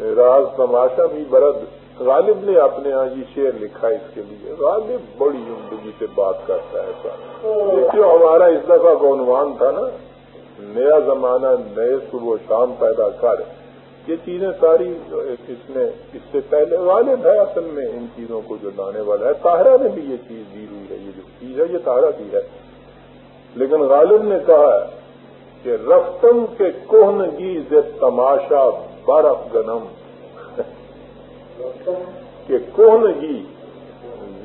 Speaker 1: راز تماشا بھی برد۔ غالب نے اپنے یہاں یہ شعر لکھا اس کے لیے۔ غالب بڑی زندگی سے بات کرتا ہے سر جو ہمارا اس دفعہ کا عنوان تھا نا۔ نیا زمانہ، نئے صبح شام پیدا کر۔ یہ چیزیں ساری اس میں اس سے پہلے، غالب ہے اصل میں ان چیزوں کو جو لانے والا ہے۔ تاہرہ نے بھی یہ چیز دی ہوئی ہے، یہ جو چیز ہے یہ تاہرہ کی ہے۔ لیکن غالب نے کہا ہے کہ رفتم کے کوہنگی سے تماشا برف گنم۔ کہ کوہنگی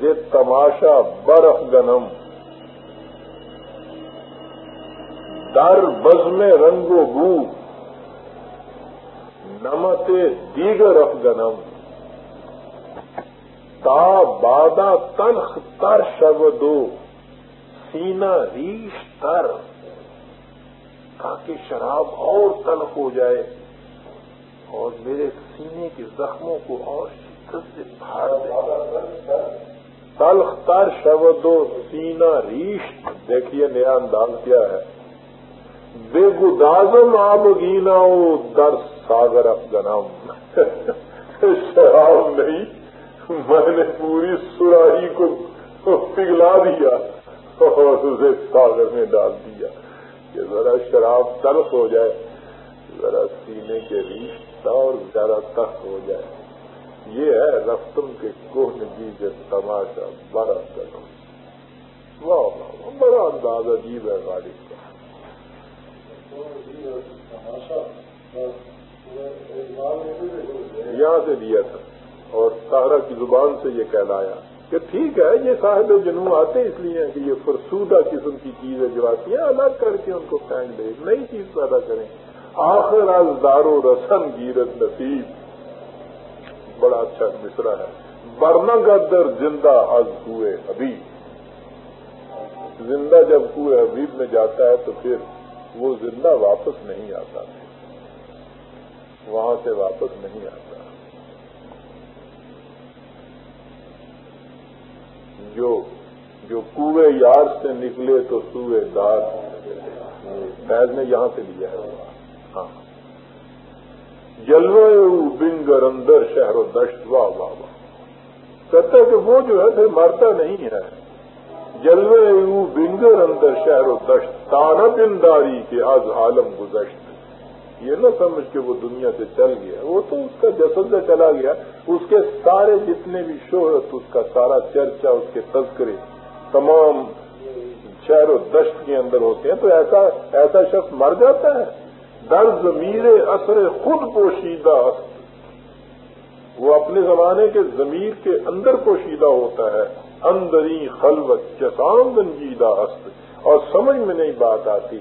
Speaker 1: سے تماشا برف گنم۔ در بز میں رنگ و بو نمت دیگر افغنم تا بادا تلخ تر شب دو سینا ریش تر، تاکہ شراب اور تلخ ہو جائے اور میرے سینے کے زخموں کو اور شدت سے پھاڑ دے۔ تلخ تر شب دو سینا ریش۔ دیکھیے نیا انداز کیا ہے۔ بے گدازم آب گینا در ساگر افغنم [LAUGHS] شراب نہیں۔ میں نے پوری سراہی کو پگلا دیا اور اسے ساگر میں ڈال دیا کہ ذرا شراب تلخ ہو جائے، ذرا سینے کے رشتہ اور زیادہ تخت ہو جائے۔ یہ ہے رفتم کے کوہ جی تماشا، بڑا گنم واہ بڑا انداز، عجیب ہے گاڑی کا۔ یہاں سے دیا تھا۔ اور سہارا کی زبان سے یہ کہلایا کہ ٹھیک ہے، یہ صاحب جنو آتے اس لیے کہ یہ فرسودہ قسم کی چیزیں جو آتی ہیں الگ کر کے ان کو پھینک دے، نئی چیز پیدا کریں۔ آخر از دارو رسن گیرت نصیب۔ بڑا اچھا مصرا ہے۔ برنا گدر زندہ از ہوئے ابھی۔ زندہ جب ہوئے حبیب میں جاتا ہے تو پھر وہ زندہ واپس نہیں آتا۔ وہاں سے واپس نہیں آتا۔ جو جو کنویں یار سے نکلے تو سوئے دار فیض نے یہاں سے لیا ہے۔ ہاں۔ جلوے بنگر اندر شہر و دشت، واہ واہ واہ۔ کہتا کہ وہ جو ہے، پھر مرتا نہیں ہے۔ جلوے بنگر اندر شہر و دشت، تانا بنداری کے آز عالم گزشت یہ نہ سمجھ کے وہ دنیا سے چل گیا۔ وہ تو اس کا جسد چلا گیا۔ اس کے سارے جتنے بھی شہرت، اس کا سارا چرچا، اس کے تذکرے تمام شہر و دشت کے اندر ہوتے ہیں۔ تو ایسا ایسا شخص مر جاتا ہے۔ درد میرے اثر خود پوشیدہ۔ وہ اپنے زمانے کے ضمیر کے اندر پوشیدہ ہوتا ہے۔ اندری خلوت چسان گنجیدہ است اور سمجھ میں نہیں بات آتی۔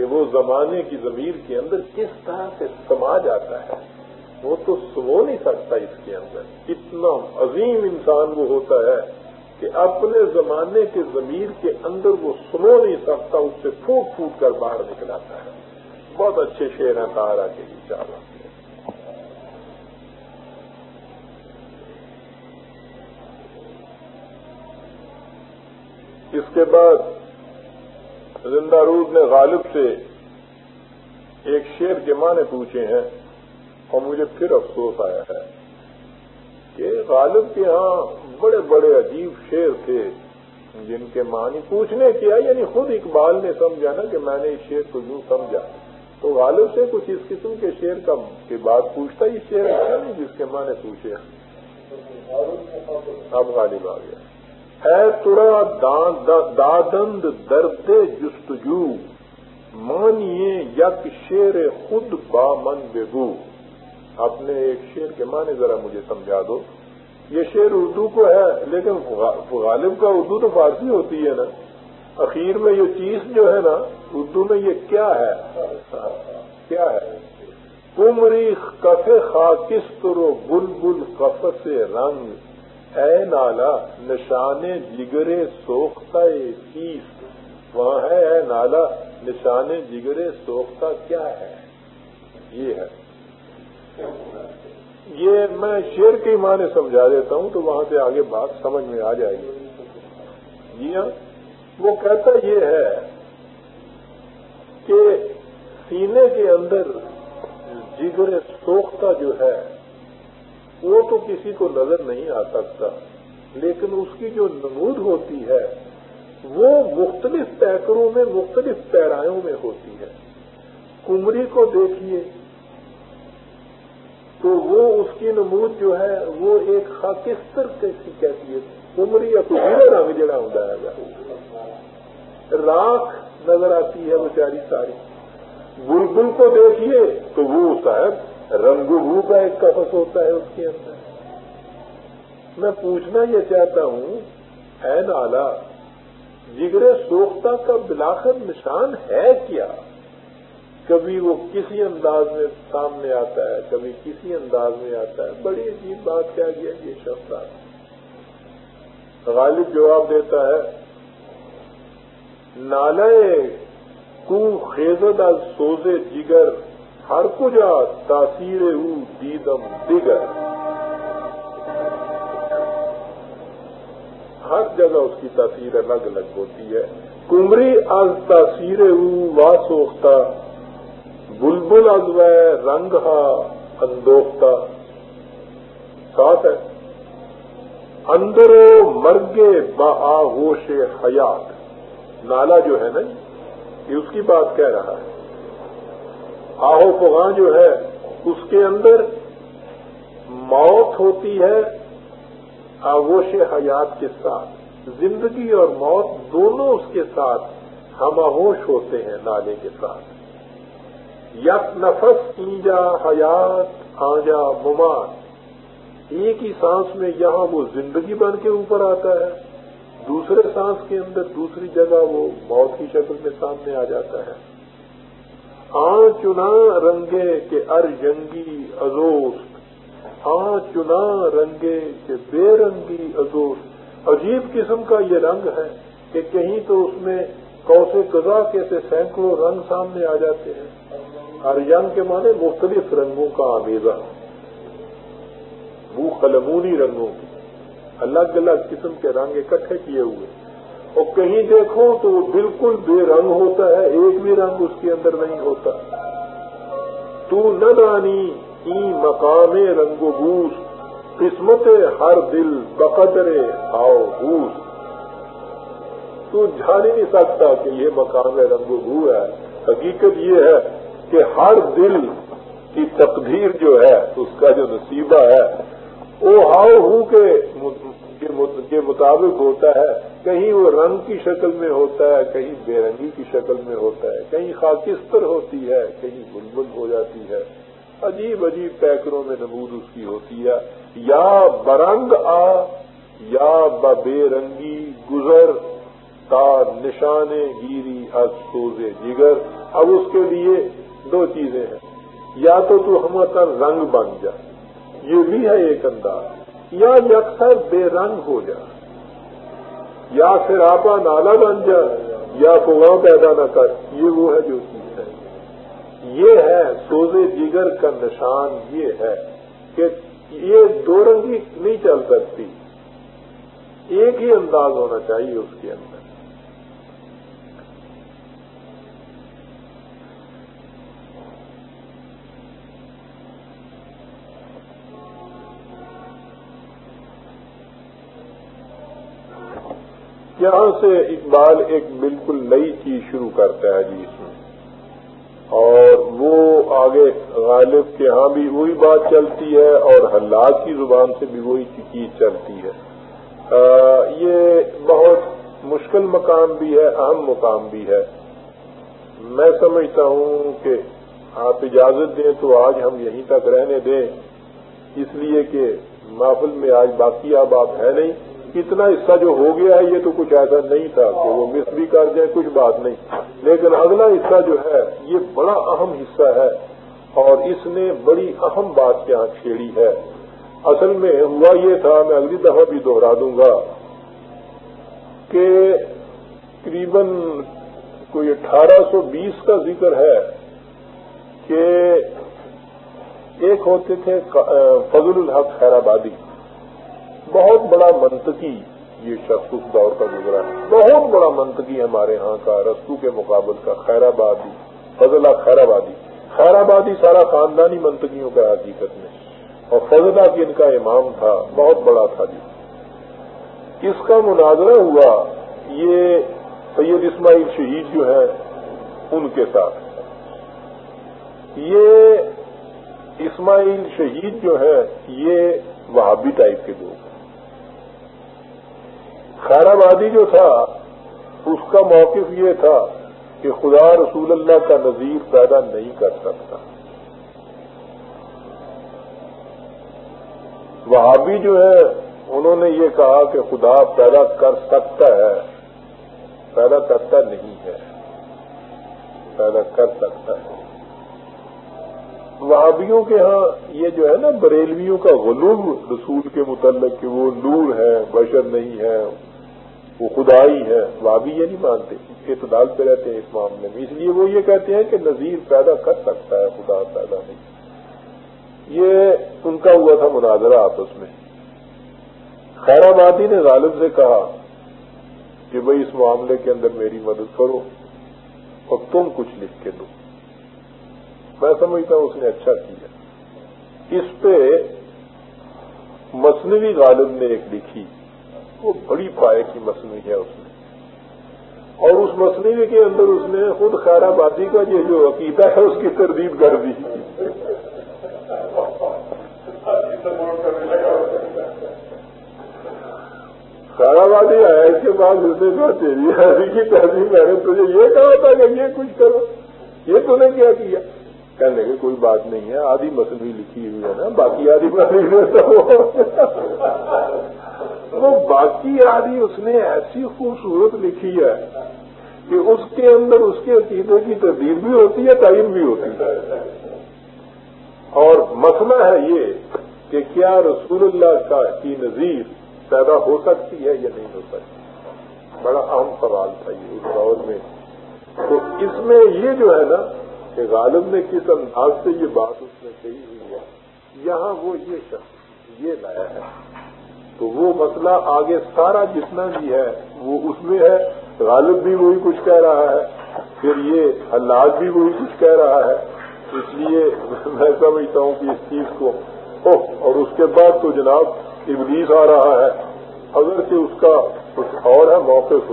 Speaker 1: کہ وہ زمانے کی ضمیر کے اندر کس طرح سے سما جاتا ہے، وہ تو سو نہیں سکتا اس کے اندر۔ اتنا عظیم انسان وہ ہوتا ہے کہ اپنے زمانے کے ضمیر کے اندر وہ سنو نہیں سکتا، اس سے پھوٹ پھوٹ کر باہر نکل آتا ہے۔ بہت اچھے شعر ہیں تارا کے لیے چار اس کے بعد زندہ رود نے غالب سے ایک شیر کے معنی پوچھے ہیں اور مجھے پھر افسوس آیا ہے کہ غالب کے ہاں بڑے بڑے عجیب شیر تھے جن کے معنی پوچھنے کیا یعنی خود اقبال نے سمجھا نا کہ میں نے اس شیر کو یوں سمجھا۔ تو غالب سے کچھ اس قسم کے شیر کا کے بعد پوچھتا یہ شیر نہیں یعنی جس کے معنی پوچھے۔ اب غالب آ گیا۔ ہے تڑا دادند درد جستجو، مانیے یک شیر خود با من بگو۔ اپنے ایک شیر کے معنی ذرا مجھے سمجھا دو۔ یہ شیر اردو کو ہے، لیکن غالب کا اردو تو فارسی ہوتی ہے نا۔ اخیر میں یہ چیز جو ہے نا، اردو میں یہ کیا ہے؟ کیا ہے؟ کمری کفے خاکستر و بل بل کف سے رنگ۔ اے نالا نشان جگرے سوختہ چیز وہاں ہے۔ اے نالا نشان جگرے سوکھتا کیا ہے؟ یہ ہے۔ یہ میں شیر کے معنی سمجھا دیتا ہوں تو وہاں سے آگے بات سمجھ میں آ جائے گی۔ جی ہاں وہ کہتا یہ ہے کہ سینے کے اندر جگر سوکھتا جو ہے وہ تو کسی کو نظر نہیں آ سکتا، لیکن اس کی جو نمود ہوتی ہے، وہ مختلف پیکروں میں، مختلف پیرایوں میں ہوتی ہے۔ کمری کو دیکھیے، تو وہ اس کی نمود جو ہے، وہ ایک خاکستر کیسی کہتی ہے، کمری یا کچھ رنگ جڑا ہوں گا راکھ نظر آتی ہے بیچاری ساری۔ بلبل کو دیکھیے، تو وہ صاحب رنگ روپ ہے ایک کفس ہوتا ہے اس کے اندر۔ میں پوچھنا یہ چاہتا ہوں، اے نالا، جگر سوختہ کا بلاخر نشان ہے کیا؟ کبھی وہ کسی انداز میں سامنے آتا ہے، کبھی کسی انداز میں آتا ہے۔ بڑی عجیب بات کیا گیا یہ شخص غالب جواب دیتا ہے نالے کو خیزد از سوزے جگر۔ ہر کجا تاثیر او دیدم دیگر۔ ہر جگہ اس کی تاثیر الگ الگ ہوتی ہے۔ کمری از تاثیر وا سوکھتا بلبل از و رنگ ہا اندوختا ساتھ ہے۔ اندرو مرگے با آغوش حیات۔ نالا جو ہے نا، یہ اس کی بات کہہ رہا ہے۔ آہو فغاں جو ہے، اس کے اندر موت ہوتی ہے آغوش حیات کے ساتھ۔ زندگی اور موت دونوں اس کے ساتھ ہم آغوش ہوتے ہیں نالے کے ساتھ۔ یک نفس اینجا حیات آجا ممات ایک ہی سانس میں یہاں وہ زندگی بن کے اوپر آتا ہے۔ دوسرے سانس کے اندر دوسری جگہ وہ موت کی شکل میں سامنے آ جاتا ہے۔ آ چنا رنگے کے ار جنگی ازوس ہاں چنا رنگے کے بے رنگی ازور عجیب قسم کا یہ رنگ ہے کہ کہیں تو اس میں کوسے قزا کے سے سینکڑوں رنگ سامنے آ جاتے ہیں۔ ہر کے معنی مختلف رنگوں کا آمیزہ وہ قلمونی رنگوں کی الگ الگ قسم کے رنگ اکٹھے کیے ہوئے۔ اور کہیں دیکھو تو وہ بالکل بے رنگ ہوتا ہے، ایک بھی رنگ اس کے اندر نہیں ہوتا۔ تو نہ رانی مقام رنگ و بوس، قسمت ہر دل بقدر آؤ بوس تو جان ہی نہیں سکتا کہ یہ مقام رنگ و بو ہے۔ حقیقت یہ ہے کہ ہر دل کی تقدیر جو ہے، اس کا جو نصیبہ ہے، وہ ہاؤ ہو کے کے مطابق ہوتا ہے، کہیں وہ رنگ کی شکل میں ہوتا ہے، کہیں بے رنگی کی شکل میں ہوتا ہے، کہیں خاکستر ہوتی ہے، کہیں بلبل ہو جاتی ہے۔ عجیب عجیب پیکروں میں نمود اس کی ہوتی ہے۔ یا برنگ آ، یا بے رنگی گزر، تا نشان گیری از سوزے جگر۔ اب اس کے لیے دو چیزیں ہیں۔ یا تو تو ہم رنگ بن جا یہ بھی ہے ایک انداز۔ یا یکسر بے رنگ ہو جا یا پھر آپا نالا بن جا یا پگاؤ پیدا نہ کر، یہ وہ ہے جو چیز ہے۔ یہ ہے سوزے جگر کا نشان، یہ ہے کہ یہ دو رنگی نہیں چل سکتی۔ ایک ہی انداز ہونا چاہیے اس کے اندر۔ یہاں سے اقبال ایک بالکل نئی چیز شروع کرتا ہے جی اس میں۔ اور وہ آگے غالب کے ہاں بھی وہی بات چلتی ہے اور حلات کی زبان سے بھی وہی چیز چلتی ہے۔ یہ بہت مشکل مقام بھی ہے، اہم مقام بھی ہے۔ میں سمجھتا ہوں کہ آپ اجازت دیں تو آج ہم یہیں تک رہنے دیں، اس لیے کہ محفل میں آج باقی اب آپ ہے نہیں۔ اتنا حصہ جو ہو گیا ہے، یہ تو کچھ ایسا نہیں تھا کہ وہ مس بھی کر جائے کچھ بات نہیں۔ لیکن اگلا حصہ جو ہے، یہ بڑا اہم حصہ ہے اور اس نے بڑی اہم بات یہاں چھیڑی ہے۔ اصل میں ہوا یہ تھا، میں اگلی دفعہ بھی دوہرا دوں گا کہ قریب کوئی اٹھارہ سو بیس کا ذکر ہے کہ ایک ہوتے تھے فضل الحق خیر آبادی۔ بہت بڑا منطقی یہ شخص اس دور کا گزرا ہے۔ بہت بڑا منطقی ہمارے ہاں کا رستو کے مقابل کا خیر آبادی فضلہ خیر آبادی خیر آبادی سارا خاندانی منطقیوں کا حقیقت میں۔ اور فضلہ کی ان کا امام تھا، بہت بڑا تھا جی۔ اس کا مناظرہ ہوا، یہ سید اسماعیل شہید جو ہے ان کے ساتھ۔ یہ اسماعیل شہید جو ہے یہ وہابی ٹائپ کے لوگ۔ خیر آبادی جو تھا، اس کا موقف یہ تھا کہ خدا رسول اللہ کا نظیر پیدا نہیں کر سکتا۔ وہابی جو ہے، انہوں نے یہ کہا کہ خدا پیدا کر سکتا ہے، پیدا کرتا نہیں ہے۔ پیدا کر سکتا ہے۔ وہابیوں کے ہاں یہ جو ہے نا، بریلویوں کا غلوم رسول کے متعلق کہ وہ نور ہے، بشر نہیں ہے۔ وہ خدائی ہے، وہ بھی یہ نہیں مانتے، اعتدال پہ رہتے ہیں اس معاملے میں۔ اس لیے وہ یہ کہتے ہیں کہ نظیر پیدا کر سکتا ہے، خدا پیدا نہیں۔ یہ ان کا ہوا تھا مناظرہ آپس میں۔ خیر آبادی نے غالب سے کہا کہ بھائی اس معاملے کے اندر میری مدد کرو اور تم کچھ لکھ کے دو۔ میں سمجھتا ہوں اس نے اچھا کیا۔ اس پہ مصنوعی غالب نے ایک لکھی۔ وہ بڑی پائے کی مصنوعی ہے اس میں۔ اور اس مصنوعی کے اندر اس نے خود خیر آبادی کا یہ جو عقیدہ ہے، اس کی تردید کر دی۔ خیر آبادی آیا اس کے بعد اس نے کہا، تیری حاضی کی تہذیب میں نے تجھے یہ کہا تھا کہ یہ کچھ کرو۔ یہ تو نے کیا کیا؟ کہنے کہ کوئی بات نہیں ہے، آدھی مصنوعی لکھی ہوئی ہے نا، باقی آدھی [LAUGHS] مصنوعی وہ [LAUGHS] باقی آدھی اس نے ایسی خوبصورت لکھی ہے کہ اس کے اندر اس کے عقیدے کی تبدیل بھی ہوتی ہے تعین بھی ہوتی ہے۔ اور مسئلہ ہے یہ کہ کیا رسول اللہ کا کی نظیر پیدا ہو سکتی ہے یا نہیں ہو سکتی؟ بڑا اہم سوال تھا یہ اس دور میں۔ تو اس میں یہ جو ہے نا کہ غالب نے کس انداز سے یہ بات اس میں کہی ہوئی ہے؟ یہاں وہ یہ شخص یہ لایا ہے۔ تو وہ مسئلہ آگے سارا جتنا بھی ہے، وہ اس میں ہے۔ غالب بھی وہی کچھ کہہ رہا ہے۔ پھر یہ حلاد بھی وہی کچھ کہہ رہا ہے۔ اس لیے میں سمجھتا ہوں کہ اس چیز کو اور اس کے بعد تو جناب ابلیس آ رہا ہے۔ اگر اس کا کچھ اور ہے، موقف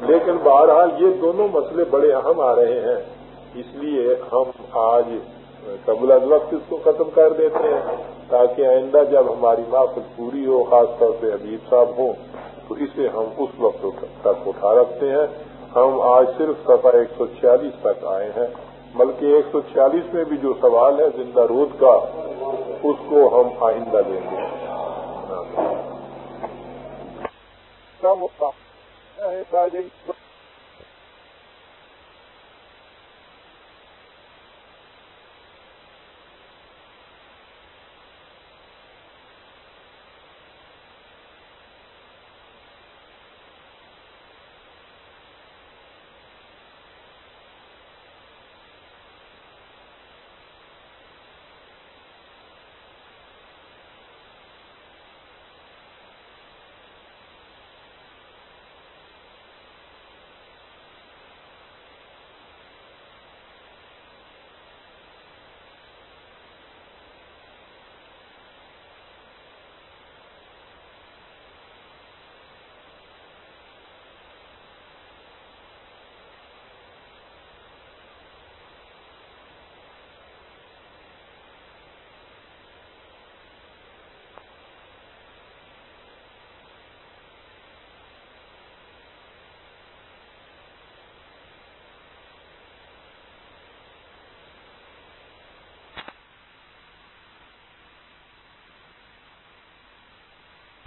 Speaker 1: لیکن بہرحال یہ دونوں مسئلے بڑے اہم آ رہے ہیں۔ اس لیے ہم آج قبل از وقت اس کو ختم کر دیتے ہیں، تاکہ آئندہ جب ہماری محفل پوری ہو، خاص طور پہ حبیب صاحب ہوں، تو اسے ہم اس وقت تک اٹھا رکھتے ہیں۔ ہم آج صرف سفا ایک سو چھیالیس تک آئے ہیں، بلکہ ایک سو چھیالیس میں بھی جو سوال ہے، زندہ رود کا، اس کو ہم آئندہ دیں گے۔